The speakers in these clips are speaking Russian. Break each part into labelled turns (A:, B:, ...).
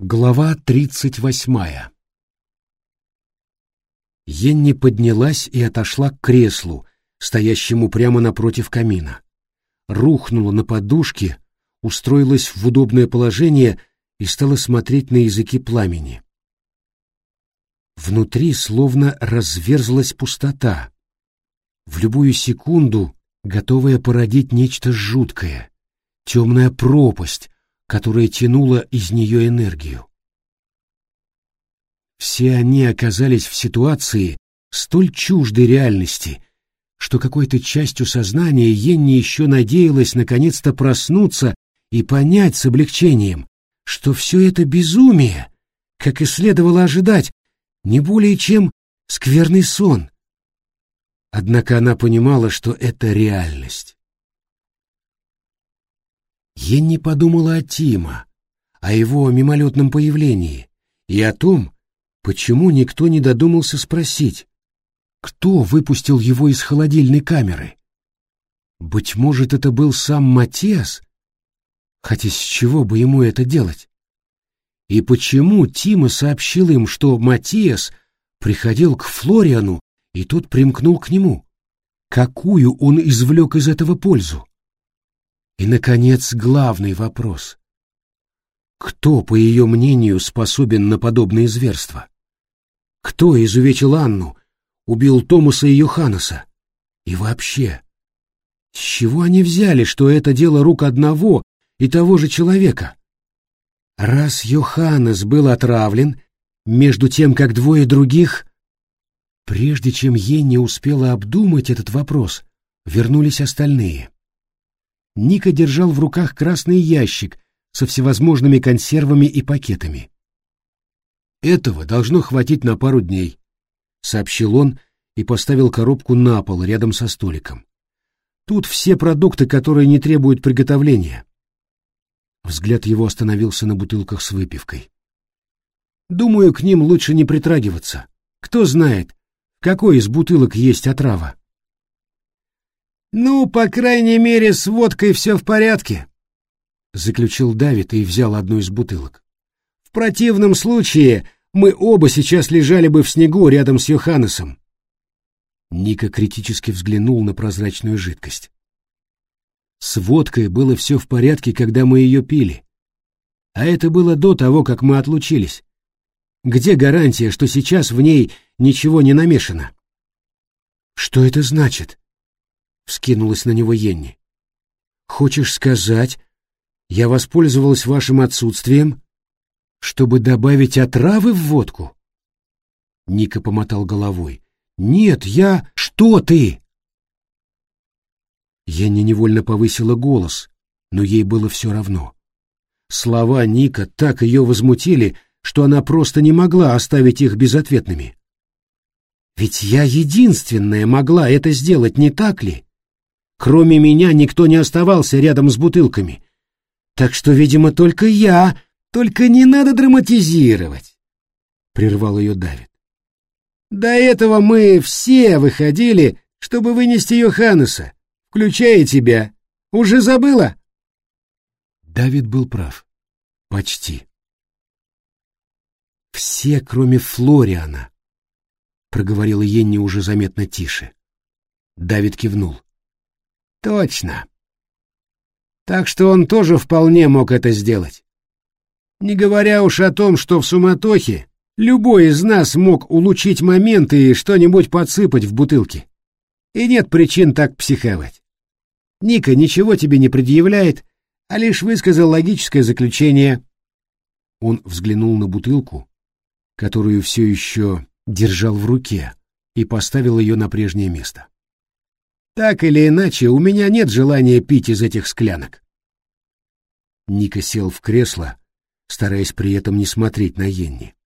A: Глава тридцать восьмая Енни поднялась и отошла к креслу, стоящему прямо напротив камина. Рухнула на подушке, устроилась в удобное положение и стала смотреть на языки пламени. Внутри словно разверзлась пустота, в любую секунду готовая породить нечто жуткое, темная пропасть, которая тянула из нее энергию. Все они оказались в ситуации столь чуждой реальности, что какой-то частью сознания Енни еще надеялась наконец-то проснуться и понять с облегчением, что все это безумие, как и следовало ожидать, не более чем скверный сон. Однако она понимала, что это реальность. Енни подумала о Тима, о его мимолетном появлении и о том, почему никто не додумался спросить, кто выпустил его из холодильной камеры. Быть может, это был сам Матиас? Хотя с чего бы ему это делать? И почему Тима сообщил им, что Матиас приходил к Флориану, и тот примкнул к нему? Какую он извлек из этого пользу? И, наконец, главный вопрос. Кто, по ее мнению, способен на подобные зверства? Кто изувечил Анну, убил Томаса и Йоханнеса? И вообще, с чего они взяли, что это дело рук одного и того же человека? Раз Йоханнес был отравлен, между тем, как двое других... Прежде чем Енни успела обдумать этот вопрос, вернулись остальные. Ника держал в руках красный ящик со всевозможными консервами и пакетами. «Этого должно хватить на пару дней», — сообщил он и поставил коробку на пол рядом со столиком. «Тут все продукты, которые не требуют приготовления». Взгляд его остановился на бутылках с выпивкой. «Думаю, к ним лучше не притрагиваться. Кто знает, какой из бутылок есть отрава».
B: «Ну, по крайней мере, с водкой все в порядке», — заключил Давид и взял одну из бутылок. «В противном случае мы оба сейчас лежали бы в снегу рядом с Йоханнесом».
A: Ника критически взглянул на прозрачную жидкость. «С водкой было все в порядке, когда мы ее пили. А это было до того, как мы отлучились. Где гарантия, что сейчас в ней ничего не намешано?» «Что это значит?» — вскинулась на него Енни. «Хочешь сказать, я воспользовалась вашим отсутствием, чтобы добавить отравы в водку?» Ника помотал головой. «Нет, я... Что ты?» Енни невольно повысила голос, но ей было все равно. Слова Ника так ее возмутили, что она просто не могла оставить их безответными. «Ведь я единственная могла это сделать, не так ли?» Кроме меня никто не оставался рядом с бутылками. Так что, видимо, только я, только не надо драматизировать, — прервал ее Давид. До этого мы все выходили, чтобы вынести Йоханнеса, включая тебя. Уже забыла? Давид был прав. Почти. Все, кроме Флориана, — проговорила Енни уже заметно тише. Давид кивнул. Точно. Так что он тоже вполне мог это сделать. Не говоря уж о том, что в суматохе любой из нас мог улучшить момент и что-нибудь подсыпать в бутылки. И нет причин так психовать. Ника ничего тебе не предъявляет, а лишь высказал логическое заключение. Он взглянул на бутылку, которую все еще держал в руке, и поставил ее на прежнее место. Так или иначе, у меня нет желания пить из этих склянок. Ника сел в кресло, стараясь при этом не смотреть на Йенни.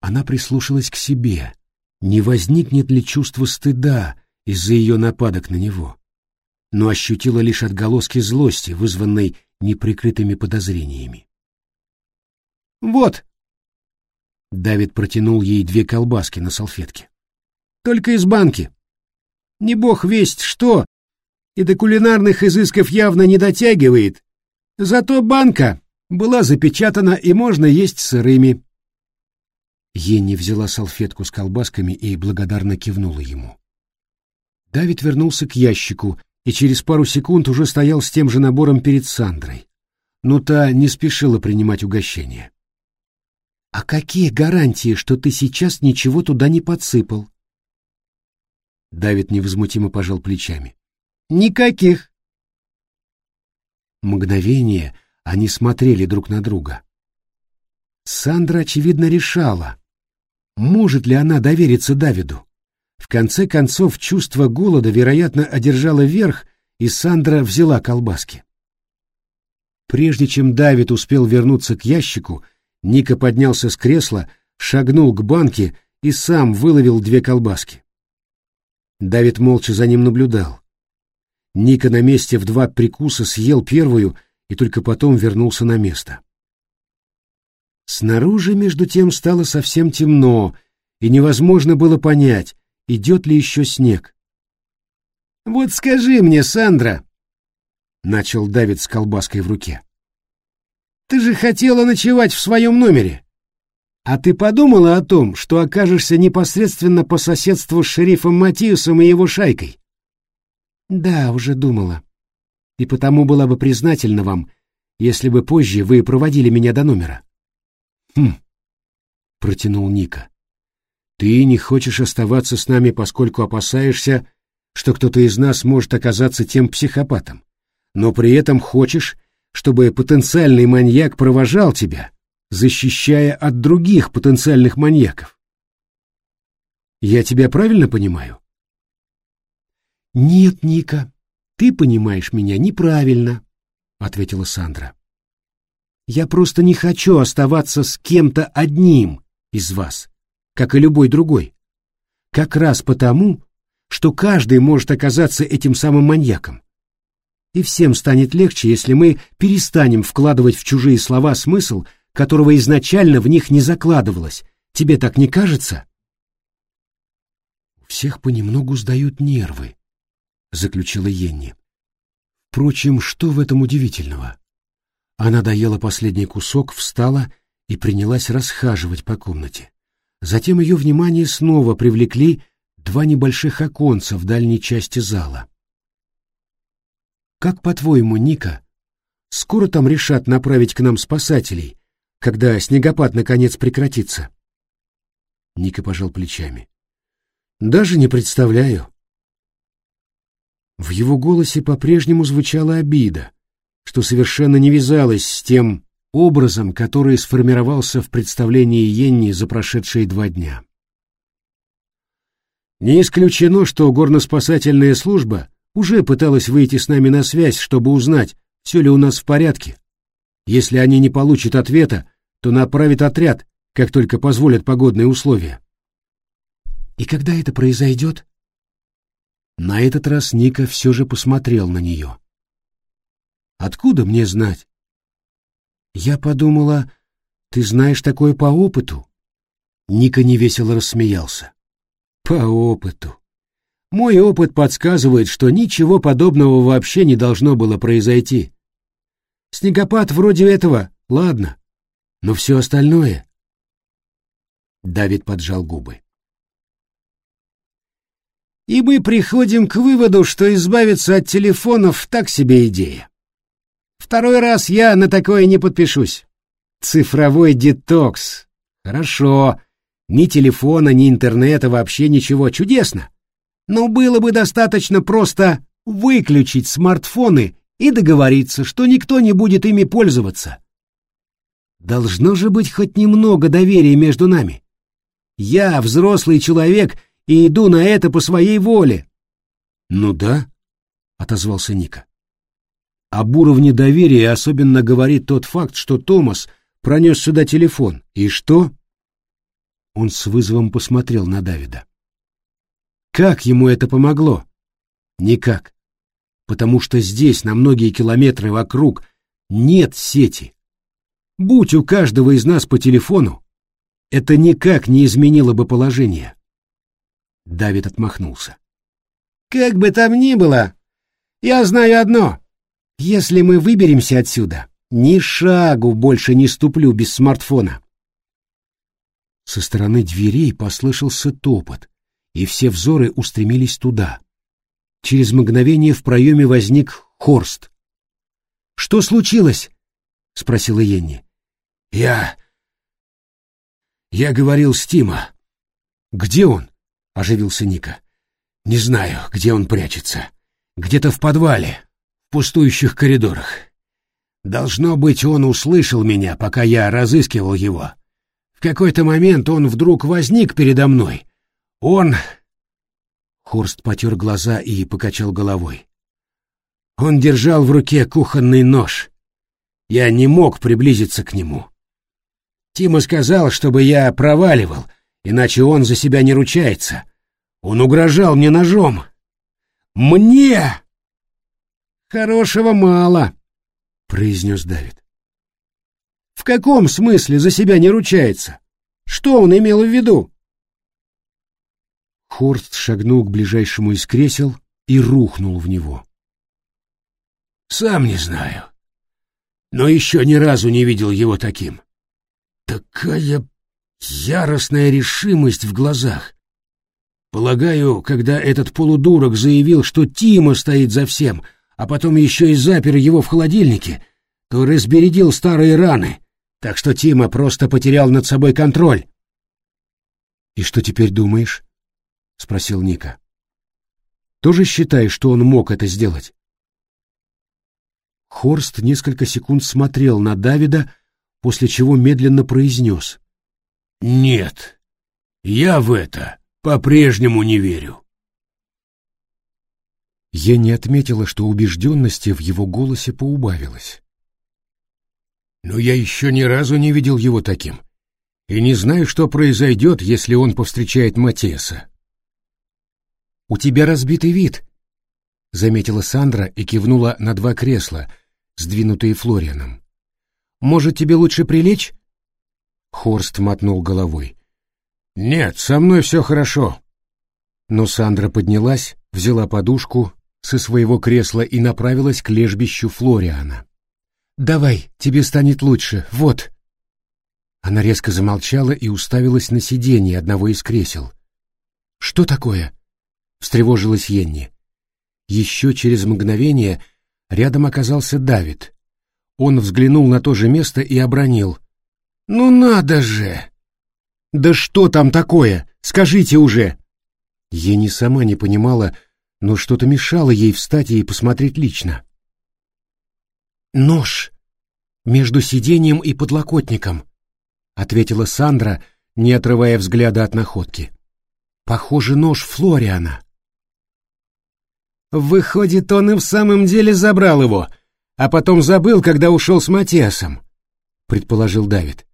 A: Она прислушалась к себе, не возникнет ли чувство стыда из-за ее нападок на него, но ощутила лишь отголоски злости, вызванной неприкрытыми подозрениями. «Вот!» Давид протянул ей две колбаски на салфетке. «Только из банки!» Не бог весть что, и до кулинарных изысков явно не дотягивает. Зато банка
B: была запечатана и можно есть сырыми. Енни взяла салфетку с колбасками и благодарно кивнула ему. Давид вернулся к ящику и через пару секунд уже стоял с тем же набором перед Сандрой. Но та не спешила принимать угощение. «А какие гарантии, что ты сейчас ничего туда не подсыпал?» Давид невозмутимо пожал плечами. «Никаких!» Мгновение они смотрели друг на друга. Сандра, очевидно, решала, может ли она довериться Давиду. В конце концов, чувство голода, вероятно, одержало верх, и Сандра взяла колбаски. Прежде чем Давид успел вернуться к ящику, Ника поднялся с кресла, шагнул к банке и сам выловил две колбаски. Давид молча за ним наблюдал. Ника на месте в два прикуса съел первую и только потом вернулся на место. Снаружи, между тем, стало совсем темно, и невозможно было понять, идет ли еще снег. «Вот скажи мне, Сандра», — начал Давид с колбаской в руке, — «ты же хотела ночевать в своем номере. А ты подумала о том, что окажешься непосредственно по соседству с шерифом Матиусом и его шайкой?» «Да, уже думала», и потому была бы признательна вам, если бы позже вы проводили меня до номера. Хм, протянул Ника. Ты не хочешь оставаться с нами, поскольку опасаешься, что кто-то из нас может оказаться тем психопатом, но при этом хочешь, чтобы потенциальный маньяк провожал тебя, защищая от других потенциальных маньяков. Я тебя правильно понимаю? Нет, Ника, ты понимаешь меня неправильно, ответила Сандра. Я просто не хочу оставаться с кем-то одним из вас, как и любой другой. Как раз потому, что каждый может оказаться этим самым маньяком. И всем станет легче, если мы перестанем вкладывать в чужие слова смысл, которого изначально в них не закладывалось. Тебе так не кажется? У всех понемногу сдают нервы, заключила Енни. Впрочем, что в этом удивительного? Она доела последний кусок, встала и принялась расхаживать по комнате. Затем ее внимание снова привлекли два небольших оконца в дальней части зала. «Как, по-твоему, Ника, скоро там решат направить к нам спасателей, когда снегопад наконец прекратится?» Ника пожал плечами. «Даже не представляю. В его голосе по-прежнему звучала обида, что совершенно не вязалось с тем образом, который сформировался в представлении Йенни за прошедшие два дня. Не исключено, что горноспасательная служба уже пыталась выйти с нами на связь, чтобы узнать, все ли у нас в порядке. Если они не получат ответа, то направят отряд, как только позволят погодные условия. И когда это произойдет? На этот раз Ника все же посмотрел на нее. «Откуда мне знать?» «Я подумала, ты знаешь такое по опыту?» Ника невесело рассмеялся. «По опыту. Мой опыт подсказывает, что ничего подобного вообще не должно было произойти. Снегопад вроде этого, ладно, но все остальное...» Давид поджал губы. И мы приходим к выводу, что избавиться от телефонов так себе идея. Второй раз я на такое не подпишусь. Цифровой детокс. Хорошо. Ни телефона, ни интернета, вообще ничего. Чудесно. Но было бы достаточно просто выключить смартфоны и договориться, что никто не будет ими пользоваться. Должно же быть хоть немного доверия между нами. Я, взрослый человек, — и иду на это по своей воле. Ну да, отозвался Ника. Об уровне доверия особенно говорит тот факт, что Томас пронес сюда телефон. И что? Он с вызовом посмотрел на Давида. Как ему это помогло? Никак. Потому что здесь, на многие километры вокруг, нет сети. Будь у каждого из нас по телефону, это никак не изменило бы положение. Давид отмахнулся. «Как бы там ни было, я знаю одно. Если мы выберемся отсюда, Ни шагу больше не ступлю без смартфона.
A: Со стороны дверей послышался топот, и все взоры устремились туда. Через мгновение в проеме возник Хорст.
B: «Что случилось?» — спросила Енни.
A: «Я... я говорил с Тима».
B: «Где он?»
A: — оживился Ника. «Не знаю, где он прячется. Где-то в подвале, в пустующих коридорах. Должно быть, он услышал меня, пока я разыскивал его. В какой-то момент он вдруг возник передо мной. Он...» Хорст потер глаза и покачал головой. Он держал в руке кухонный нож. Я не мог приблизиться к нему. Тима сказал, чтобы я проваливал, иначе он за себя не ручается. Он угрожал мне ножом. Мне!
B: Хорошего мало, произнес Давид. В каком смысле за себя не ручается? Что он имел в виду?
A: Хорст шагнул к ближайшему из кресел и рухнул в него. Сам не знаю. Но еще ни разу не видел его таким. Такая яростная решимость в глазах. Полагаю, когда этот полудурок заявил, что Тима стоит за всем, а потом еще и запер его в холодильнике, то разбередил старые раны, так что Тима просто потерял над собой контроль. «И что теперь думаешь?» — спросил Ника. «Тоже считаешь, что он мог это сделать?» Хорст несколько секунд смотрел на Давида, после чего медленно произнес. «Нет, я в это по-прежнему не верю». Я не отметила, что убежденности в его голосе поубавилось. «Но я еще ни разу не видел его таким, и не знаю, что произойдет, если он повстречает Матеса». «У тебя разбитый вид», — заметила Сандра и кивнула на два кресла — сдвинутые Флорианом. «Может, тебе лучше прилечь?» Хорст мотнул головой. «Нет, со мной все хорошо». Но Сандра поднялась, взяла подушку со своего кресла и направилась к лежбищу Флориана. «Давай, тебе станет лучше, вот». Она резко замолчала и уставилась на сиденье одного из кресел. «Что такое?» — встревожилась Йенни. Еще через мгновение Рядом оказался Давид. Он взглянул на то же место и обронил. «Ну надо же!» «Да что там такое? Скажите уже!» Ени сама не понимала, но что-то мешало ей встать и посмотреть лично. «Нож! Между сиденьем и подлокотником!» — ответила Сандра, не отрывая взгляда от находки. «Похоже, нож Флориана». Выходит, он и в самом деле забрал его, а потом забыл, когда ушел с Матиасом, — предположил Давид.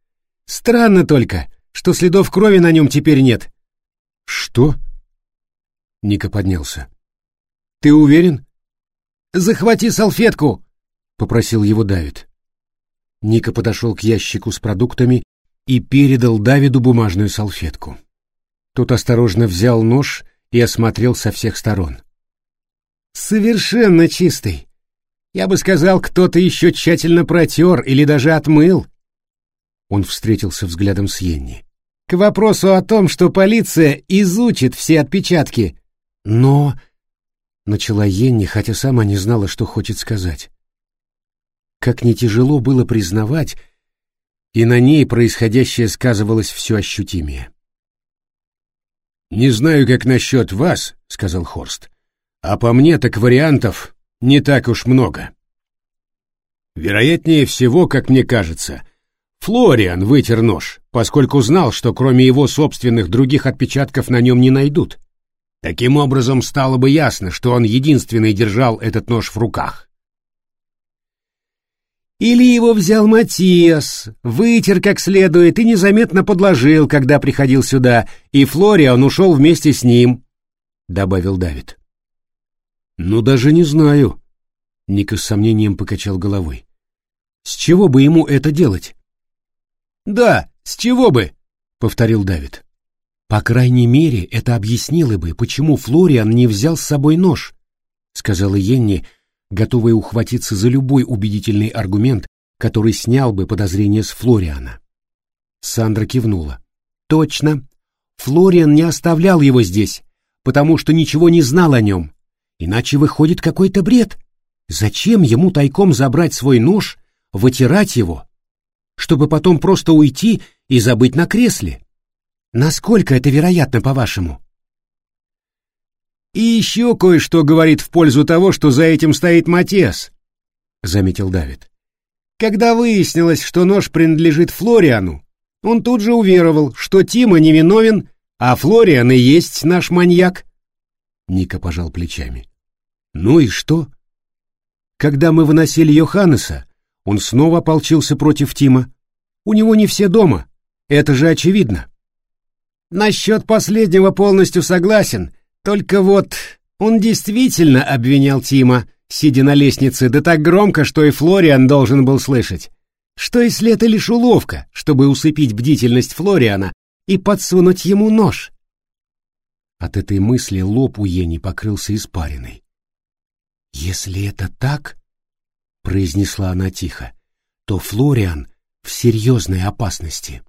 A: Странно только, что следов крови на нем теперь нет. Что? Ника поднялся. Ты уверен? Захвати салфетку, — попросил его Давид. Ника подошел к ящику с продуктами и передал Давиду бумажную салфетку. Тот осторожно взял нож и осмотрел со всех сторон. Совершенно чистый. Я бы сказал, кто-то еще тщательно протер или даже отмыл. Он встретился взглядом с Йенни. К вопросу о том, что полиция изучит все отпечатки. Но... Начала Йенни, хотя сама не знала, что хочет сказать. Как не тяжело было признавать, и на ней происходящее сказывалось все ощутимее. «Не знаю, как насчет вас», — сказал Хорст, а по мне так вариантов не так уж много. Вероятнее всего, как мне кажется, Флориан вытер нож, поскольку знал, что кроме его собственных других отпечатков на нем не найдут. Таким образом, стало бы ясно, что он единственный держал этот нож в руках. Или его взял Матиас, вытер как следует и незаметно подложил, когда приходил сюда, и Флориан ушел вместе с ним, — добавил Давид. «Ну, даже не знаю», — Ника с сомнением покачал головой. «С чего бы ему это делать?» «Да, с чего бы?» — повторил Давид. «По крайней мере, это объяснило бы, почему Флориан не взял с собой нож», — сказала Йенни, готовая ухватиться за любой убедительный аргумент, который снял бы подозрения с Флориана. Сандра кивнула. Точно. Флориан не оставлял его здесь, потому что ничего не знал о нем. Иначе выходит какой-то бред. Зачем ему тайком забрать свой нож, вытирать его, чтобы потом просто уйти и забыть на кресле? Насколько это вероятно, по-вашему?
B: И еще кое-что говорит в пользу того, что за этим стоит Матес, заметил Давид. Когда выяснилось, что нож принадлежит Флориану, он тут же уверовал, что Тима невиновен, а Флориан и есть наш маньяк.
A: Ника пожал плечами. Ну и что? Когда мы выносили Йоханнеса, он снова ополчился против Тима. У него не все дома, это же очевидно.
B: Насчет последнего полностью согласен, только вот он действительно обвинял Тима, сидя на лестнице, да так громко, что и Флориан должен был слышать. Что если это лишь уловка, чтобы усыпить бдительность Флориана и подсунуть ему нож?
A: От этой мысли лоб у Ени покрылся испариной. «Если это так, — произнесла она тихо, — то Флориан в серьезной опасности».